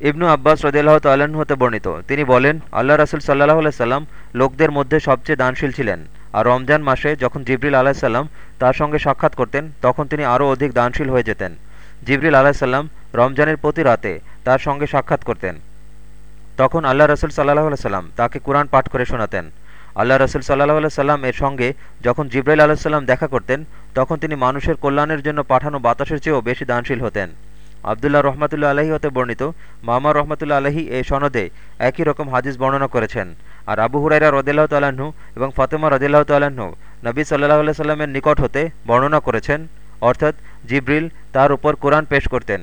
ইবনু আব্বাস রদিল্লাহ তাল্লাহ্ন হতে বর্ণিত। তিনি বলেন, আল্লাহ রাসুল সাল্লাহ সাল্লাম লোকদের মধ্যে সবচেয়ে দানশীল ছিলেন। আর রমজান মাসে যখন জিবরিল আলাহিসাল্লাম তার সঙ্গে সাক্ষাৎ করতেন, তখন তিনি আরও অধিক দানশীল হয়ে যেতেন। জিবরিল আলাহিসাল্লাম রমজানের প্রতি রাতে তার সঙ্গে সাক্ষাৎ করতেন। তখন আল্লাহ রসুল সাল্লাহ সাল্লাম তাকে কোরআন পাঠ করে শোনাতেন। আল্লাহ রসুল সাল্লাহ সাল্লাম এর সঙ্গে যখন জিব্রাইল আলাহিসাল্লাম দেখা করতেন, তখন তিনি মানুষের কল্যাণের জন্য পাঠানো বাতাসের চেয়েও বেশি দানশীল হতেন। আবদুল্লাহ রহমাতুল্লা আলহী হতে বর্ণিত মামা রহমতুল্লা আলহী এই সনদে একই রকম হাদিস বর্ণনা করেছেন। আর আবু হুরাইরা রদিল্লাহ তাল্লাহ্ন এবং ফাতেমা রদিল্লাহ তাল্লাহ্ন নবী সাল্লাহ সাল্লামের নিকট হতে বর্ণনা করেছেন। অর্থাৎ জিব্রিল তার উপর কোরআন পেশ করতেন।